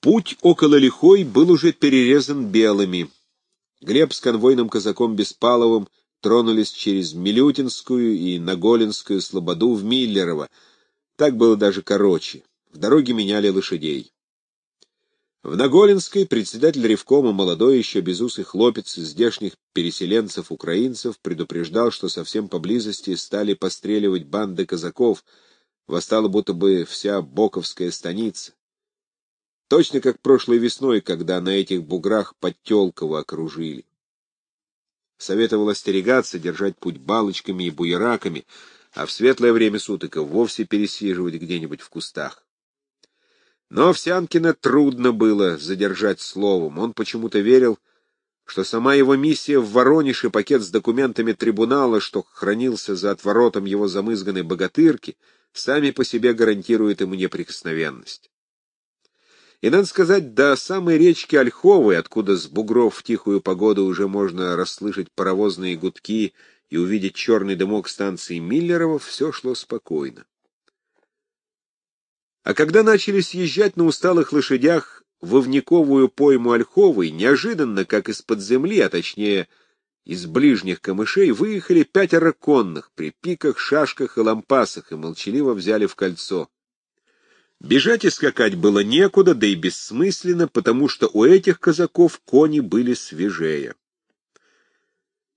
Путь около Лихой был уже перерезан белыми. Глеб с конвойным казаком Беспаловым тронулись через Милютинскую и Наголинскую слободу в Миллерово. Так было даже короче. В дороге меняли лошадей. В Наголинской председатель Ревкома, молодой еще безусый хлопец из здешних переселенцев-украинцев, предупреждал, что совсем поблизости стали постреливать банды казаков, восстала будто бы вся Боковская станица. Точно как прошлой весной, когда на этих буграх Подтелково окружили. Советовал остерегаться, держать путь балочками и буераками, а в светлое время суток и вовсе пересиживать где-нибудь в кустах. Но Овсянкина трудно было задержать словом. Он почему-то верил, что сама его миссия в Воронеж пакет с документами трибунала, что хранился за отворотом его замызганной богатырки, сами по себе гарантируют ему неприкосновенность. И, надо сказать, до самой речки Ольховой, откуда с бугров в тихую погоду уже можно расслышать паровозные гудки и увидеть черный дымок станции Миллерова, все шло спокойно. А когда начали съезжать на усталых лошадях в Ивниковую пойму Ольховой, неожиданно, как из-под земли, а точнее из ближних камышей, выехали пятеро конных при пиках, шашках и лампасах и молчаливо взяли в кольцо. Бежать и скакать было некуда, да и бессмысленно, потому что у этих казаков кони были свежее.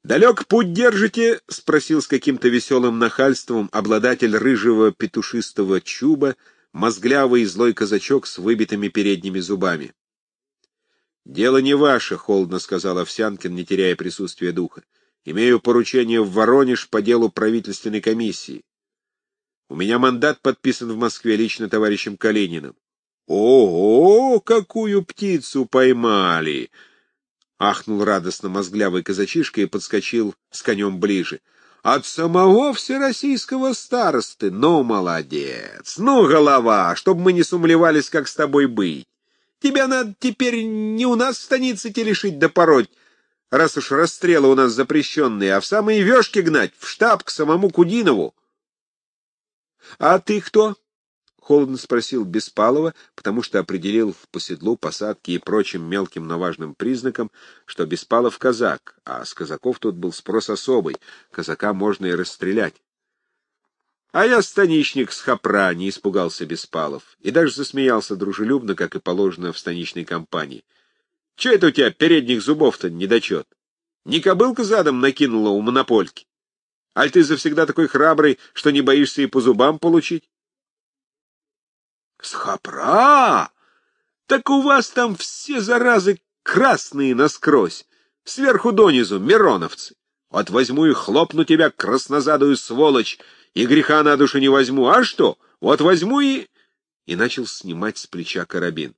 «Далек путь держите?» — спросил с каким-то веселым нахальством обладатель рыжего петушистого чуба, мозглявый и злой казачок с выбитыми передними зубами. «Дело не ваше», — холодно сказал Овсянкин, не теряя присутствия духа. «Имею поручение в Воронеж по делу правительственной комиссии. У меня мандат подписан в Москве лично товарищем Калининым». «Ого, какую птицу поймали!» — ахнул радостно мозглявый казачишка и подскочил с конем ближе. От самого всероссийского старосты. Ну, молодец. Ну, голова, чтобы мы не сумлевались, как с тобой быть. Тебя надо теперь не у нас в станице телешить да пороть, раз уж расстрелы у нас запрещенные, а в самые вешки гнать, в штаб к самому Кудинову. — А ты кто? — холодно спросил Беспалова, потому что определил по седлу, посадке и прочим мелким, но важным признакам, что Беспалов — казак, а с казаков тут был спрос особый, казака можно и расстрелять. — А я станичник с Хапра, — не испугался Беспалов, и даже засмеялся дружелюбно, как и положено в станичной компании. — Че это у тебя передних зубов-то недочет? Не кобылка задом накинула у монопольки? Аль ты завсегда такой храбрый, что не боишься и по зубам получить? С хапра? Так у вас там все заразы красные насквозь, сверху донизу, мироновцы. Вот возьму и хлопну тебя, краснозадую сволочь, и греха на душу не возьму. А что? Вот возьму и... И начал снимать с плеча карабин.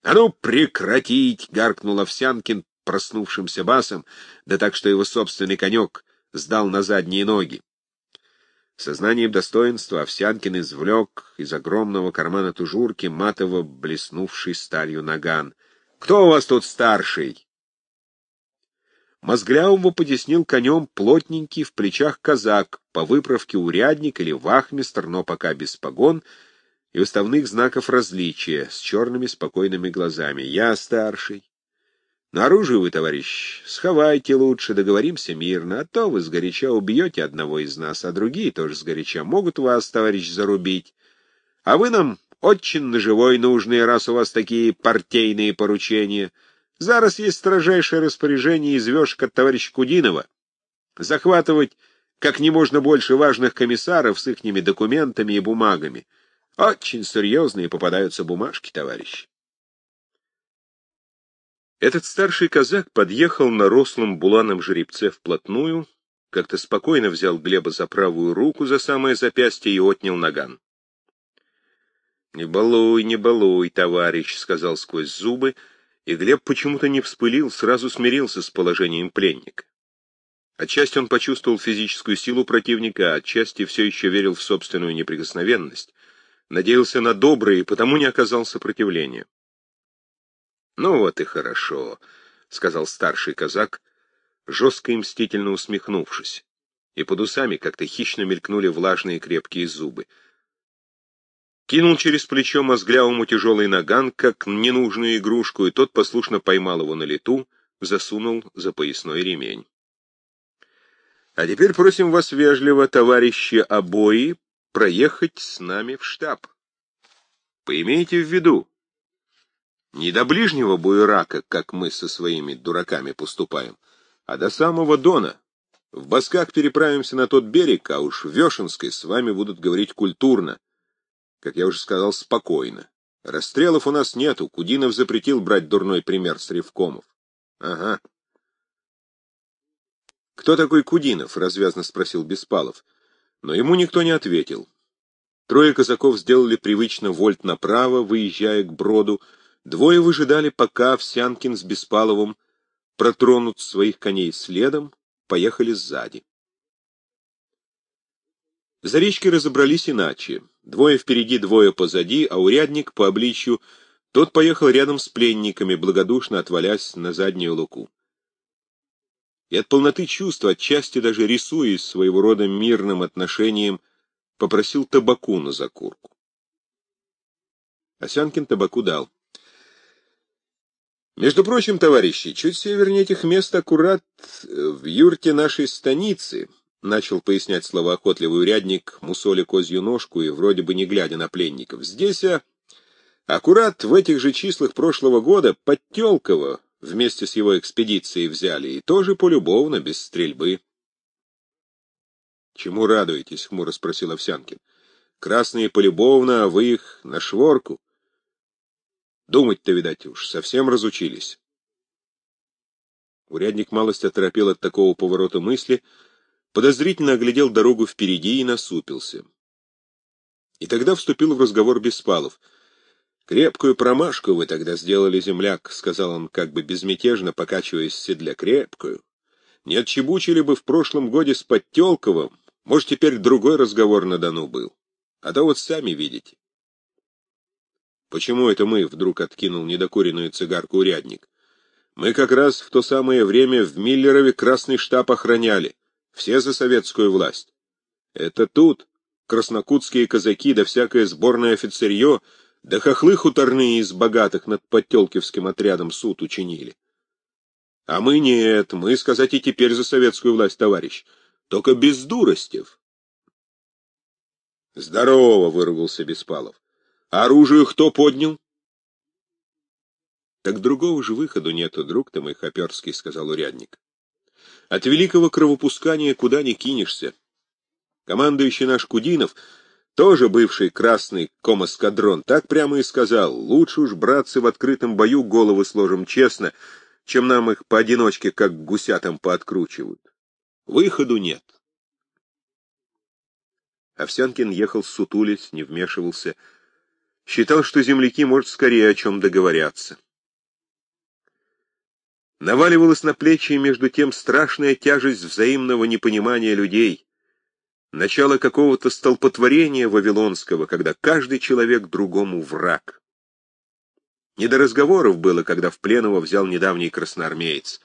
— А ну, прекратить! — гаркнул Овсянкин проснувшимся басом, да так, что его собственный конек сдал на задние ноги. Сознанием достоинства Овсянкин извлек из огромного кармана тужурки матово блеснувший сталью наган. «Кто у вас тут старший?» Мозглявому потеснил конем плотненький в плечах казак, по выправке урядник или вахмистр, но пока без погон и уставных знаков различия, с черными спокойными глазами. «Я старший». На оружие вы, товарищ, сховайте лучше, договоримся мирно, а то вы сгоряча убьете одного из нас, а другие тоже сгоряча могут вас, товарищ, зарубить. А вы нам очень наживой нужны, раз у вас такие партийные поручения. Зараз есть строжайшее распоряжение из от товарища Кудинова. Захватывать как не можно больше важных комиссаров с ихними документами и бумагами. Очень серьезные попадаются бумажки, товарищ. Этот старший казак подъехал на рослом буланом жеребце вплотную, как-то спокойно взял Глеба за правую руку за самое запястье и отнял наган. — Не балуй, не балуй, товарищ, — сказал сквозь зубы, и Глеб почему-то не вспылил, сразу смирился с положением пленника. Отчасти он почувствовал физическую силу противника, а отчасти все еще верил в собственную неприкосновенность, надеялся на доброе и потому не оказал сопротивления. «Ну вот и хорошо», — сказал старший казак, жестко и мстительно усмехнувшись, и под усами как-то хищно мелькнули влажные крепкие зубы. кинул через плечо мозглявому тяжелый наган, как ненужную игрушку, и тот послушно поймал его на лету, засунул за поясной ремень. А теперь просим вас вежливо, товарищи обои, проехать с нами в штаб. Поимейте в виду, не до ближнего буерака, как мы со своими дураками поступаем, а до самого Дона. В Басках переправимся на тот берег, а уж в Вешенской с вами будут говорить культурно как я уже сказал, спокойно. Расстрелов у нас нету, Кудинов запретил брать дурной пример с ревкомов. Ага. «Кто такой Кудинов?» — развязно спросил Беспалов. Но ему никто не ответил. Трое казаков сделали привычно вольт направо, выезжая к броду. Двое выжидали, пока Овсянкин с Беспаловым протронут своих коней следом, поехали сзади. За речкой разобрались иначе. Двое впереди, двое позади, а урядник по обличью тот поехал рядом с пленниками, благодушно отвалясь на заднюю луку. И от полноты чувства, отчасти даже рисуясь своего рода мирным отношением, попросил табаку на закурку. Осянкин табаку дал. Между прочим, товарищи, чуть севернее этих мест аккурат в юрте нашей станицы — Начал пояснять словоохотливый урядник, мусоли козью ножку и вроде бы не глядя на пленников. Здесь, а, аккурат в этих же числах прошлого года Подтелкова вместе с его экспедицией взяли, и тоже полюбовно, без стрельбы. — Чему радуетесь? — хмуро спросил Овсянкин. — Красные полюбовно, а вы их на шворку. Думать-то, видать, уж совсем разучились. Урядник малость оторопел от такого поворота мысли — подозрительно оглядел дорогу впереди и насупился. И тогда вступил в разговор Беспалов. «Крепкую промашку вы тогда сделали, земляк», — сказал он как бы безмятежно, покачиваясь в седле. «Крепкую. Не отчебучили бы в прошлом годе с Подтелковым, может, теперь другой разговор на Дону был. А то вот сами видите». «Почему это мы?» — вдруг откинул недокуренную цигарку урядник. «Мы как раз в то самое время в Миллерове красный штаб охраняли. Все за советскую власть. Это тут краснокутские казаки да всякое сборное офицерье, да хохлы хуторные из богатых над Подтелкивским отрядом суд учинили. А мы нет, мы, сказать, и теперь за советскую власть, товарищ, только без дуростев. Здорово, выругался Беспалов. Оружие кто поднял? Так другого же выходу нету, друг ты мой Хоперский, сказал урядник. От великого кровопускания куда ни кинешься. Командующий наш Кудинов, тоже бывший красный комоскадрон, так прямо и сказал, лучше уж, братцы, в открытом бою головы сложим честно, чем нам их поодиночке, как гусятам, пооткручивают. Выходу нет. Овсянкин ехал сутулись, не вмешивался. Считал, что земляки, может, скорее о чем договорятся. Наваливалась на плечи между тем страшная тяжесть взаимного непонимания людей, начало какого-то столпотворения вавилонского, когда каждый человек другому враг. Не до разговоров было, когда в плен его взял недавний красноармеец.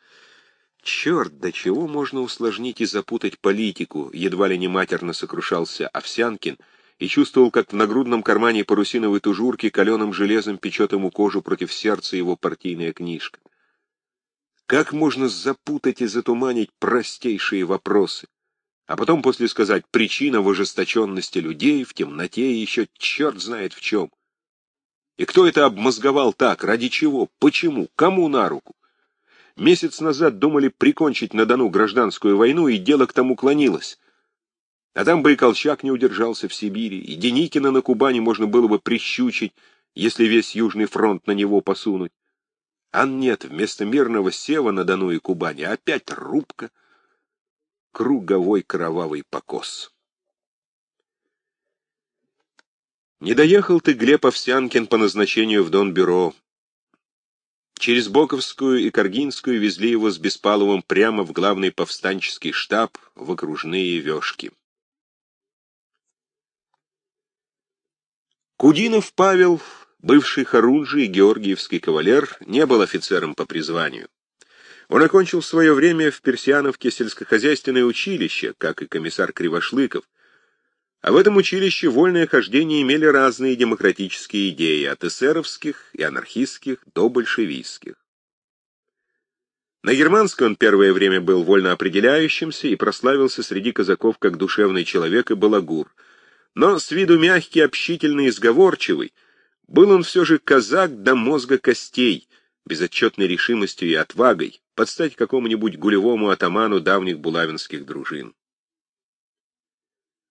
Черт, до чего можно усложнить и запутать политику, едва ли не матерно сокрушался Овсянкин и чувствовал, как в нагрудном кармане парусиновой тужурки каленым железом печет ему кожу против сердца его партийная книжка. Как можно запутать и затуманить простейшие вопросы? А потом после сказать причина в ожесточенности людей, в темноте и еще черт знает в чем. И кто это обмозговал так? Ради чего? Почему? Кому на руку? Месяц назад думали прикончить на Дону гражданскую войну, и дело к тому клонилось. А там Байкалчак не удержался в Сибири, и Деникина на Кубани можно было бы прищучить, если весь Южный фронт на него посунуть. А нет, вместо мирного сева на Дону и Кубани опять рубка, круговой кровавый покос. Не доехал ты, Глеб Овсянкин, по назначению в Донбюро. Через Боковскую и Каргинскую везли его с Беспаловым прямо в главный повстанческий штаб в окружные вешки. Кудинов Павел Бывший Харунжий, георгиевский кавалер, не был офицером по призванию. Он окончил свое время в Персиановке сельскохозяйственное училище, как и комиссар Кривошлыков, А в этом училище вольное хождение имели разные демократические идеи, от эсеровских и анархистских до большевистских. На германской он первое время был вольно определяющимся и прославился среди казаков как душевный человек и балагур. Но с виду мягкий, общительный и сговорчивый, был он все же казак до мозга костей, безотчетной решимостью и отвагой, подстать какому-нибудь гулевому атаману давних булавинских дружин.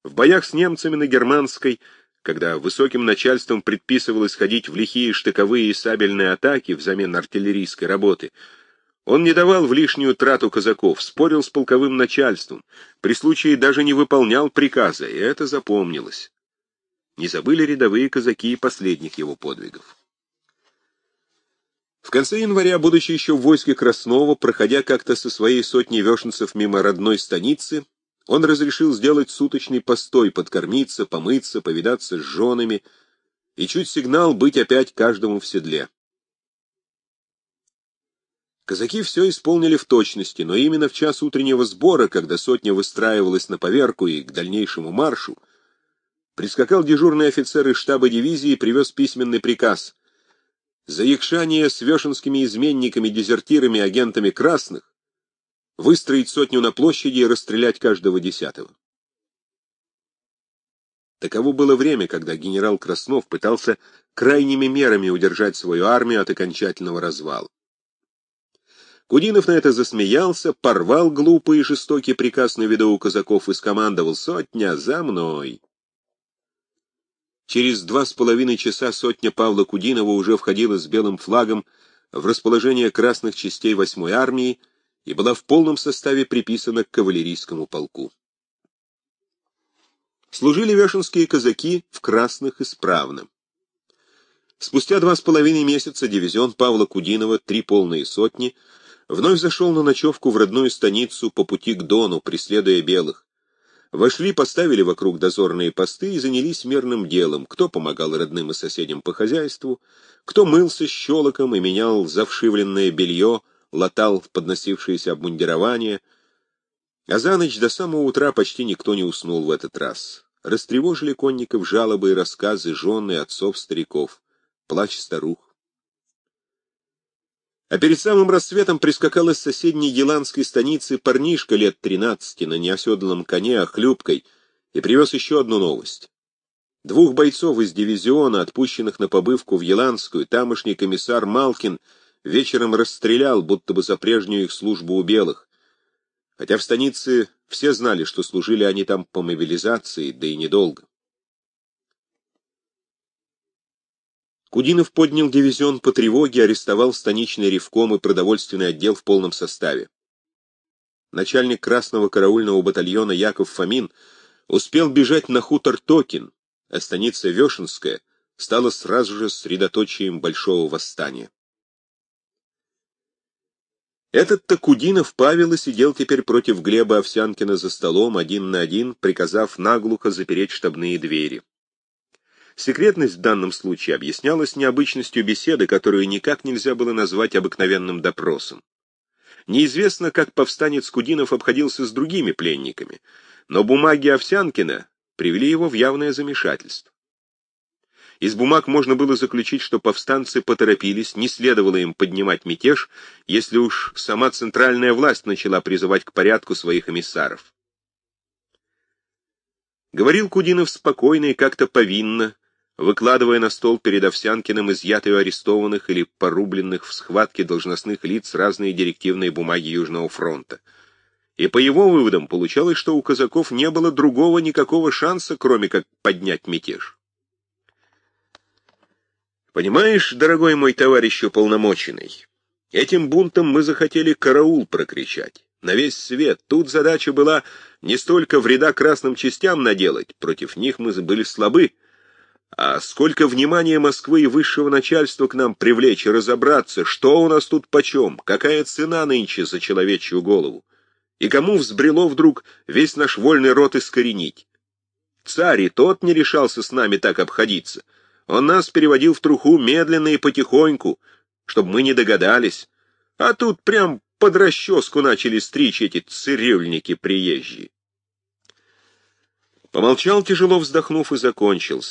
В боях с немцами на Германской, когда высоким начальством предписывалось ходить в лихие штыковые и сабельные атаки взамен артиллерийской работы, он не давал в лишнюю трату казаков, спорил с полковым начальством, при случае даже не выполнял приказа, и это запомнилось. Не забыли рядовые казаки и последних его подвигов. В конце января, будучи еще в войске Краснова, проходя как-то со своей сотней вешенцев мимо родной станицы, он разрешил сделать суточный постой, подкормиться, помыться, повидаться с женами и чуть сигнал быть опять каждому в седле. Казаки все исполнили в точности, но именно в час утреннего сбора, когда сотня выстраивалась на поверку и к дальнейшему маршу, прискакал дежурный офицер из штаба дивизии и привез письменный приказ. За якшание с вешенскими изменниками, дезертирами, агентами красных выстроить сотню на площади и расстрелять каждого десятого. Таково было время, когда генерал Краснов пытался крайними мерами удержать свою армию от окончательного развала. Кудинов на это засмеялся, порвал глупый и жестокий приказ на виду у казаков и скомандовал «Сотня за мной!». Через два с половиной часа сотня Павла Кудинова уже входила с белым флагом в расположение красных частей 8-й армии, и была в полном составе приписана к кавалерийскому полку. Служили вешенские казаки в красных исправно. Спустя два с половиной месяца дивизион Павла Кудинова, три полные сотни, вновь зашел на ночевку в родную станицу по пути к Дону, преследуя белых. Вошли, поставили вокруг дозорные посты и занялись мирным делом, кто помогал родным и соседям по хозяйству, кто мылся щелоком и менял завшивленное белье, латал подносившееся обмундирование, а за ночь до самого утра почти никто не уснул в этот раз. Растревожили конников жалобы и рассказы жены, отцов, стариков, плач старух. А перед самым рассветом прискакал из соседней еланской станицы парнишка лет тринадцати на неоседланном коне охлюбкой и привез еще одну новость. Двух бойцов из дивизиона, отпущенных на побывку в Еланскую, тамошний комиссар Малкин — вечером расстрелял, будто бы за прежнюю их службу у белых. Хотя в станице все знали, что служили они там по мобилизации, да и недолго. Кудинов поднял дивизион по тревоге, арестовал станичный ревком и продовольственный отдел в полном составе. Начальник Красного караульного батальона Яков Фомин успел бежать на хутор Токин, а станица Вешенская стала сразу же средоточием большого восстания. Этот Такудинов Павел сидел теперь против Глеба Овсянкина за столом один на один, приказав наглухо запереть штабные двери. Секретность в данном случае объяснялась необычностью беседы, которую никак нельзя было назвать обыкновенным допросом. Неизвестно, как повстанец Кудинов обходился с другими пленниками, но бумаги Овсянкина привели его в явное замешательство. Из бумаг можно было заключить, что повстанцы поторопились, не следовало им поднимать мятеж, если уж сама центральная власть начала призывать к порядку своих эмиссаров. Говорил Кудинов спокойно и как-то повинно, выкладывая на стол перед Овсянкиным изъятые арестованных или порубленных в схватке должностных лиц разные директивные бумаги Южного фронта. И по его выводам получалось, что у казаков не было другого никакого шанса, кроме как поднять мятеж. Понимаешь, дорогой мой товарищ уполномоченный, этим бунтом мы захотели караул прокричать. На весь свет. Тут задача была не столько вреда красным частям наделать, против них мы были слабы, а сколько внимания Москвы и высшего начальства к нам привлечь и разобраться, что у нас тут почем, какая цена нынче за человечью голову, и кому взбрело вдруг весь наш вольный род искоренить. Царь и тот не решался с нами так обходиться — он нас переводил в труху медленно и потихоньку, чтобы мы не догадались. А тут прям под расческу начали стричь эти цирюльники приезжие. Помолчал, тяжело вздохнув, и закончил.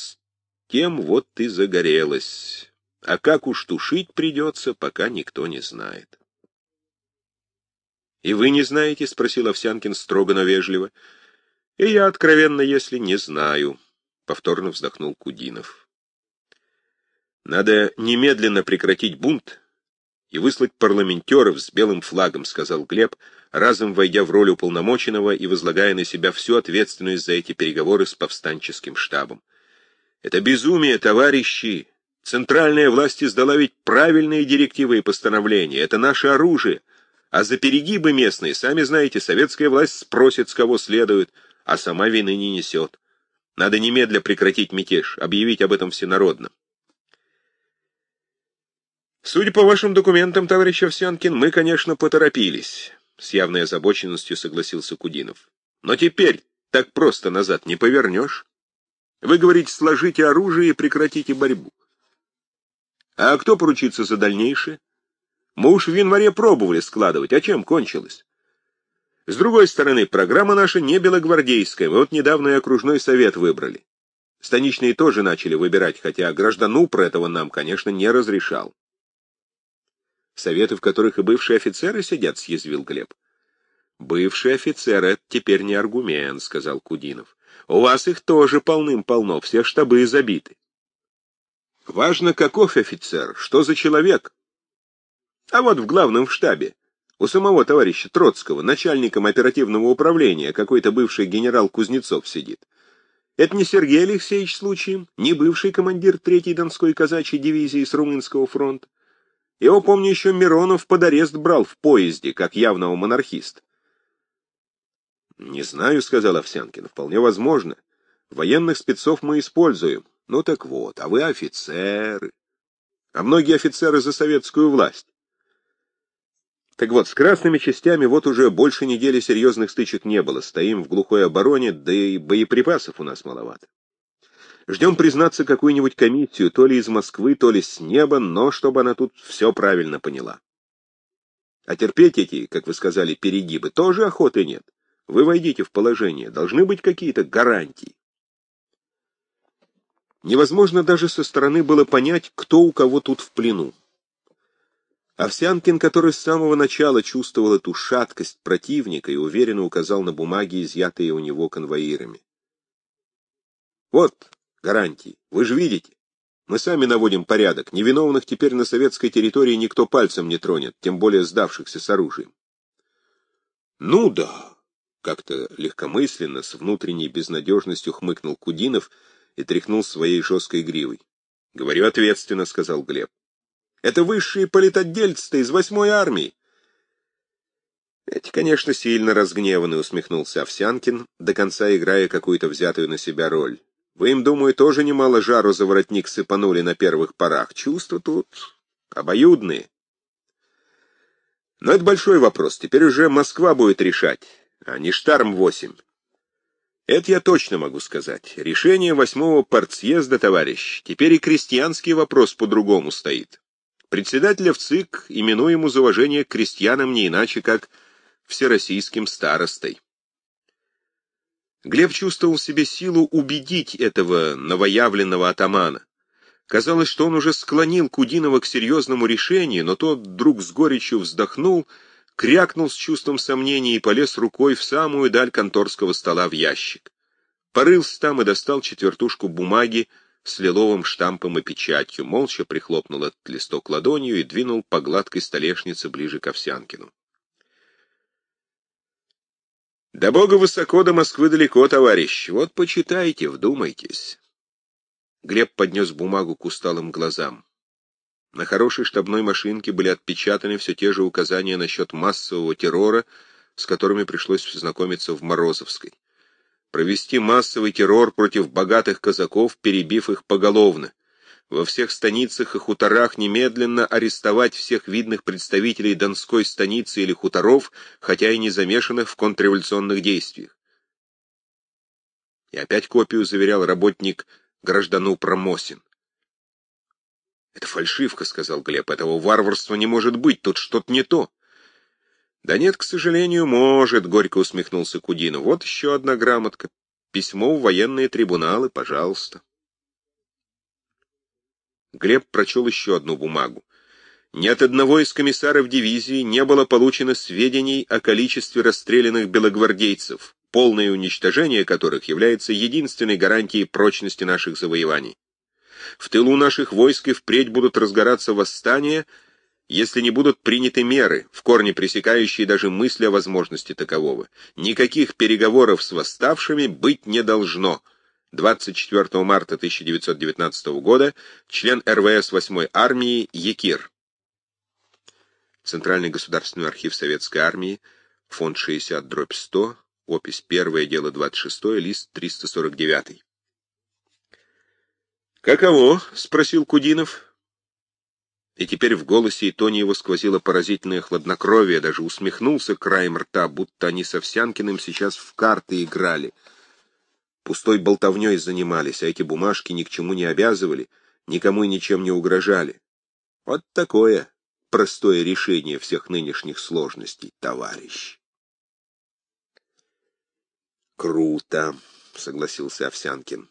С тем вот ты загорелась. А как уж тушить придется, пока никто не знает. — И вы не знаете? — спросил Овсянкин строго, но вежливо. — И я, откровенно, если не знаю, — повторно вздохнул Кудинов. — Надо немедленно прекратить бунт и выслать парламентеров с белым флагом, — сказал Глеб, разом войдя в роль уполномоченного и возлагая на себя всю ответственность за эти переговоры с повстанческим штабом. Это безумие, товарищи! Центральная власть издала ведь правильные директивы и постановления. Это наше оружие. А за перегибы местные, сами знаете, советская власть спросит, с кого следует, а сама вины не несет. Надо немедля прекратить мятеж, объявить об этом всенародно. Судя по вашим документам, товарищ Овсянкин, мы, конечно, поторопились. С явной озабоченностью согласился Кудинов. Но теперь так просто назад не повернешь. Вы говорите, сложите оружие и прекратите борьбу. А кто поручится за дальнейшее? Мы уж в январе пробовали складывать, а чем кончилось? С другой стороны, программа наша не белогвардейская, мы вот недавно и окружной совет выбрали. Станичные тоже начали выбирать, хотя граждану про этого нам, конечно, не разрешал. Советы, в которых и бывшие офицеры сидят, съязвил Глеб. Бывшие офицеры — это теперь не аргумент, — сказал Кудинов. У вас их тоже полным-полно, все штабы забиты. Важно, каков офицер, что за человек. А вот в главном штабе, у самого товарища Троцкого, начальником оперативного управления, какой-то бывший генерал Кузнецов сидит. Это не Сергей Алексеевич случаем, не бывший командир Третьей Донской казачьей дивизии с Румынского фронта. Его, помню, еще Миронов под арест брал в поезде, как явного монархиста. «Не знаю», — сказал Овсянкин, — «вполне возможно. Военных спецов мы используем. Ну так вот, а вы офицеры. А многие офицеры за советскую власть. Так вот, с красными частями вот уже больше недели серьезных стычек не было. Стоим в глухой обороне, да и боеприпасов у нас маловато. Ждем, признаться, какую-нибудь комиссию, то ли из Москвы, то ли с неба, но чтобы она тут все правильно поняла. А терпеть эти, как вы сказали, перегибы тоже охоты нет. Вы войдите в положение, должны быть какие-то гарантии. Невозможно даже со стороны было понять, кто у кого тут в плену. Овсянкин, который с самого начала чувствовал эту шаткость противника и уверенно указал на бумаги, изъятые у него конвоирами. Вот гарантии, вы же видите. Мы сами наводим порядок. Невиновных теперь на советской территории никто пальцем не тронет, тем более сдавшихся с оружием. Ну да, как-то легкомысленно, с внутренней безнадежностью хмыкнул Кудинов и тряхнул своей жесткой гривой. — Говорю ответственно, — сказал Глеб. — Это высшие политотдельцы из восьмой армии. Эти, конечно, сильно разгневаны, — усмехнулся Овсянкин, до конца играя какую-то взятую на себя роль. Вы им, думаю, тоже немало жару за воротник сыпанули на первых порах. Чувства тут обоюдные. Но это большой вопрос. Теперь уже Москва будет решать а не Штарм-8. Это я точно могу сказать. Решение восьмого партсъезда, товарищ, теперь и крестьянский вопрос по-другому стоит. Председателя в ЦИК именуем из уважения к крестьянам не иначе, как всероссийским старостой. Глеб чувствовал в себе силу убедить этого новоявленного атамана. Казалось, что он уже склонил Кудинова к серьезному решению, но тот вдруг с горечью вздохнул — крякнул с чувством сомнения и полез рукой в самую даль конторского стола в ящик. Порылся там и достал четвертушку бумаги с лиловым штампом и печатью, молча прихлопнул этот листок ладонью и двинул по гладкой столешнице ближе к Овсянкину. «Да бога высоко, до Москвы далеко, товарищ. Вот почитайте, вдумайтесь». Глеб поднес бумагу к усталым глазам. На хорошей штабной машинке были отпечатаны все те же указания насчет массового террора, с которыми пришлось знакомиться в Морозовской. Провести массовый террор против богатых казаков, перебив их поголовно. Во всех станицах и хуторах немедленно арестовать всех видных представителей Донской станицы или хуторов, хотя и не замешанных в контрреволюционных действиях. И опять копию заверял работник граждану Промосин. «Это фальшивка», — сказал Глеб. «Этого варварства не может быть, тут что-то не то». «Да нет, к сожалению, может», — горько усмехнулся Кудинов. «Вот еще одна грамотка. письмо в военные трибуналы, пожалуйста. Глеб прочел еще одну бумагу. Ни от одного из комиссаров дивизии не было получено сведений о количестве расстрелянных белогвардейцев, полное уничтожение которых является единственной гарантией прочности наших завоеваний. В тылу наших войск и впредь будут разгораться восстания, если не будут приняты меры, в корне пресекающие даже мысли о возможности такового. Никаких переговоров с восставшими быть не должно. 24 марта 1919 года член РВС 8-й армии Якир. Центральный государственный архив Советской Армии, фонд 60, дробь 100, опись 1, дело 26, лист 349. «Каково?» — спросил Кудинов. И теперь в голосе и тоне его сквозило поразительное хладнокровие, даже усмехнулся краем рта, будто они с Овсянкиным сейчас в карты играли. Пустой болтовней занимались, а эти бумажки ни к чему не обязывали, никому и ничем не угрожали. Вот такое простое решение всех нынешних сложностей, товарищ. Круто, согласился Овсянкин.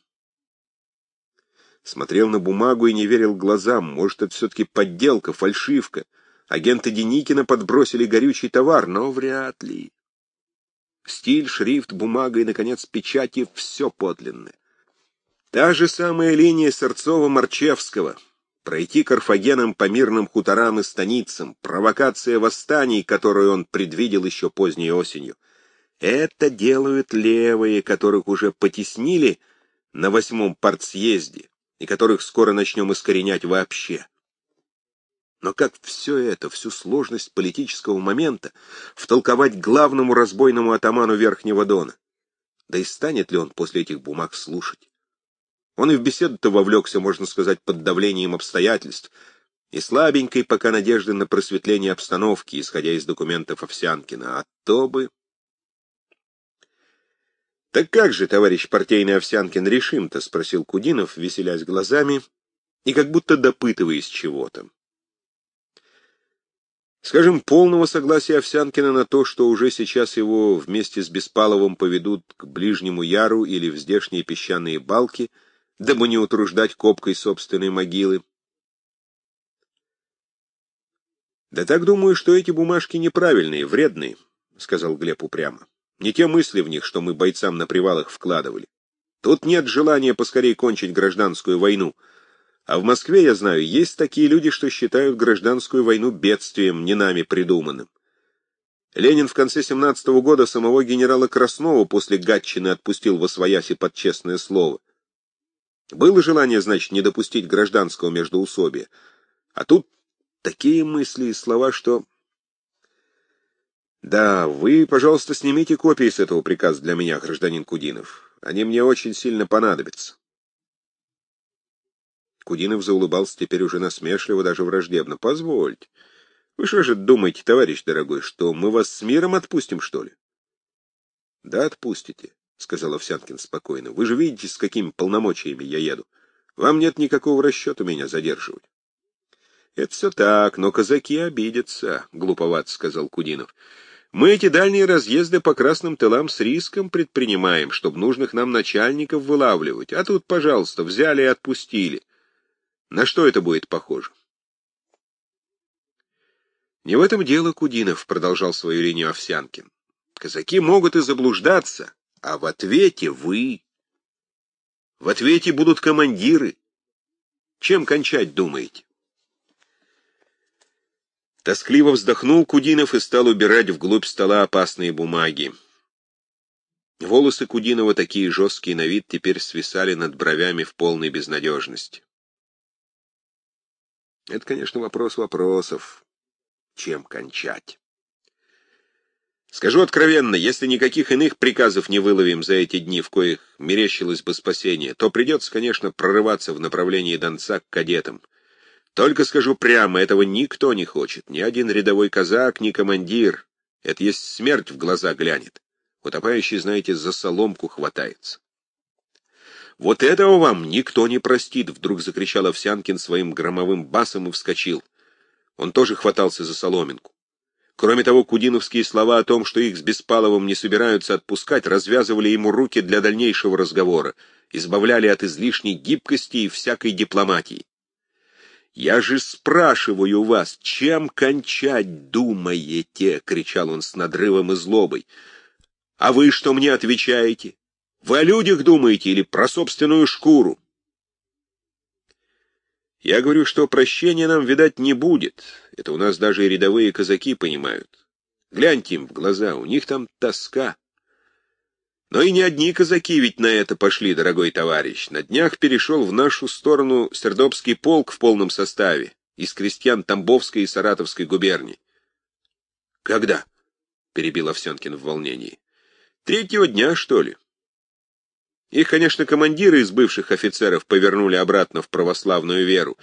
Смотрел на бумагу и не верил глазам. Может, это все-таки подделка, фальшивка. Агенты Деникина подбросили горючий товар, но вряд ли. Стиль, шрифт, бумага и, наконец, печати — все подлинное. Та же самая линия Сырцова-Марчевского — пройти Карфагеном по мирным хуторам и станицам, провокация восстаний, которую он предвидел еще поздней осенью. Это делают левые, которых уже потеснили на восьмом партсъезде и которых скоро начнем искоренять вообще. Но как все это, всю сложность политического момента, втолковать главному разбойному атаману Верхнего Дона? Да и станет ли он после этих бумаг слушать? Он и в беседу-то вовлекся, можно сказать, под давлением обстоятельств, и слабенькой пока надежды на просветление обстановки, исходя из документов Овсянкина, а то бы... «Так как же, товарищ партийный Овсянкин, решим-то?» — спросил Кудинов, веселясь глазами и как будто допытываясь чего-то. Скажем, полного согласия Овсянкина на то, что уже сейчас его вместе с Беспаловым поведут к Ближнему Яру или в здешние песчаные балки — дабы не утруждать копкой собственной могилы. «Да так думаю, что эти бумажки неправильные, вредные», — сказал Глеб упрямо. «Не те мысли в них, что мы бойцам на привалах вкладывали. Тут нет желания поскорее кончить гражданскую войну. А в Москве, я знаю, есть такие люди, что считают гражданскую войну бедствием, не нами придуманным. Ленин в конце 17 -го года самого генерала Краснова после Гатчины отпустил во свояси под честное слово. Было желание, значит, не допустить гражданского междоусобия. А тут такие мысли и слова, что... Да, вы, пожалуйста, снимите копии с этого приказа для меня, гражданин Кудинов. Они мне очень сильно понадобятся. Кудинов заулыбался теперь уже насмешливо, даже враждебно. Позвольте. Вы что же думаете, товарищ дорогой, что мы вас с миром отпустим, что ли? Да, отпустите. — сказал Овсянкин спокойно. — Вы же видите, с какими полномочиями я еду. Вам нет никакого расчета меня задерживать. — Это все так, но казаки обидятся, — глуповат сказал Кудинов. — Мы эти дальние разъезды по красным тылам с риском предпринимаем, чтобы нужных нам начальников вылавливать. А тут, пожалуйста, взяли и отпустили. На что это будет похоже? — Не в этом дело, Кудинов, — продолжал свою линию Овсянкин. — Казаки могут и заблуждаться а в ответе вы. В ответе будут командиры. Чем кончать думаете? Тоскливо вздохнул Кудинов и стал убирать вглубь стола опасные бумаги. Волосы Кудинова, такие жесткие на вид, теперь свисали над бровями в полной безнадежности. Это, конечно, вопрос вопросов. Чем кончать? Скажу откровенно, если никаких иных приказов не выловим за эти дни, в коих мерещилось бы спасение, то придется, конечно, прорываться в направлении Донца к кадетам. Только скажу прямо, этого никто не хочет, ни один рядовой казак, ни командир. Это есть смерть в глаза глянет. Утопающий, знаете, за соломку хватается. «Вот этого вам никто не простит!» — вдруг закричал Овсянкин своим громовым басом и вскочил. Он тоже хватался за соломинку. Кроме того, кудиновские слова о том, что их с Беспаловым не собираются отпускать, развязывали ему руки для дальнейшего разговора, избавляли от излишней гибкости и всякой дипломатии. «Я же спрашиваю вас, чем кончать думаете?» — кричал он с надрывом и злобой. «А вы что мне отвечаете? Вы о людях думаете или про собственную шкуру?» Я говорю, что прощения нам, видать, не будет. Это у нас даже и рядовые казаки понимают. Гляньте им в глаза, у них там тоска. Но и не одни казаки ведь на это пошли, дорогой товарищ. На днях перешел в нашу сторону Сердобский полк в полном составе, из крестьян Тамбовской и Саратовской губерний. «Когда?» — перебил Овсянкин в волнении. «Третьего дня, что ли?» Их, конечно, командиры из бывших офицеров повернули обратно в православную веру.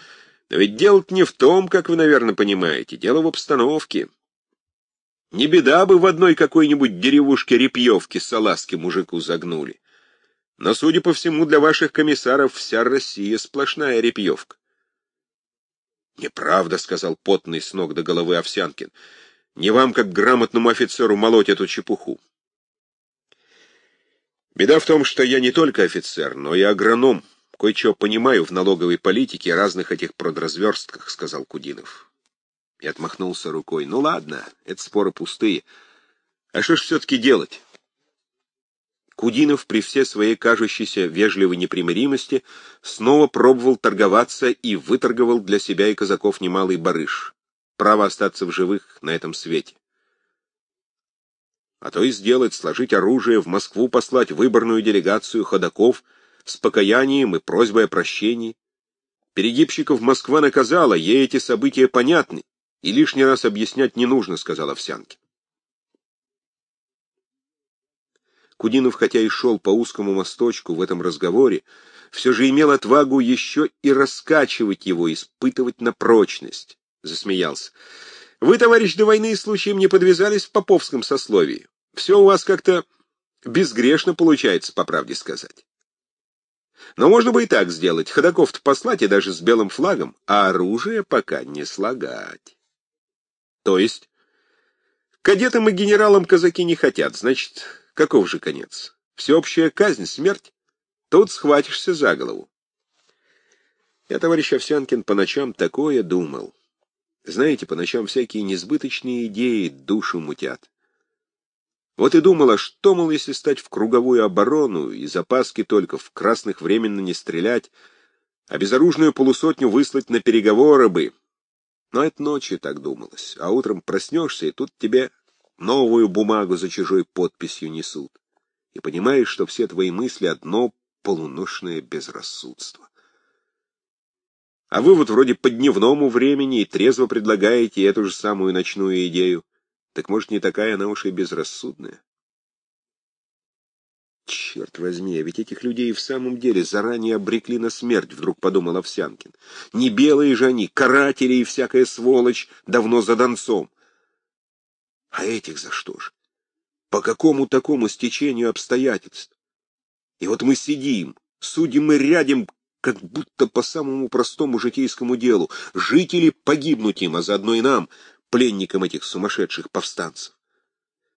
Но ведь дело не в том, как вы, наверное, понимаете. Дело в обстановке. Не беда бы в одной какой-нибудь деревушке Репьевки салазки мужику загнули. Но, судя по всему, для ваших комиссаров вся Россия сплошная Репьевка. «Неправда», — сказал потный с ног до головы Овсянкин. «Не вам, как грамотному офицеру, молоть эту чепуху. Беда в том, что я не только офицер, но и агроном. Кое-что понимаю в налоговой политике разных этих продразверстках, — сказал Кудинов. И отмахнулся рукой. Ну ладно, это споры пустые. А что ж все-таки делать? Кудинов при всей своей кажущейся вежливой непримиримости снова пробовал торговаться и выторговал для себя и казаков немалый барыш. Право остаться в живых на этом свете а то и сделать, сложить оружие, в Москву послать выборную делегацию ходаков с покаянием и просьбой о прощении. Перегибщиков Москва наказала, ей эти события понятны, и лишний раз объяснять не нужно, — сказал Овсянкин. Кудинов, хотя и шел по узкому мосточку в этом разговоре, все же имел отвагу еще и раскачивать его, испытывать на прочность. Засмеялся. Вы, товарищ, до войны случаем не подвязались в поповском сословии. Все у вас как-то безгрешно получается, по правде сказать. Но можно бы и так сделать, ходаков-то послать и даже с белым флагом, а оружие пока не слагать. То есть, кадетам и генералам казаки не хотят, значит, каков же конец? Всеобщая казнь, смерть? Тут схватишься за голову. Я, товарищ Овсянкин, по ночам такое думал. Знаете, по ночам всякие несбыточные идеи душу мутят. Вот и думала, что, мол, если стать в круговую оборону и запаски только в красных временно не стрелять, а безоружную полусотню выслать на переговоры бы. Но это ночью так думалось, а утром проснешься, и тут тебе новую бумагу за чужой подписью несут. И понимаешь, что все твои мысли — одно полуношное безрассудство. А вы вот вроде по дневному времени и трезво предлагаете эту же самую ночную идею. Так может, не такая она уж и безрассудная? Черт возьми, а ведь этих людей в самом деле заранее обрекли на смерть, вдруг подумал Овсянкин. Не белые же они, каратели и всякая сволочь, давно за донцом. А этих за что ж? По какому такому стечению обстоятельств? И вот мы сидим, судим и рядим, как будто по самому простому житейскому делу, жить или погибнуть им, а заодно и нам, пленникам этих сумасшедших повстанцев.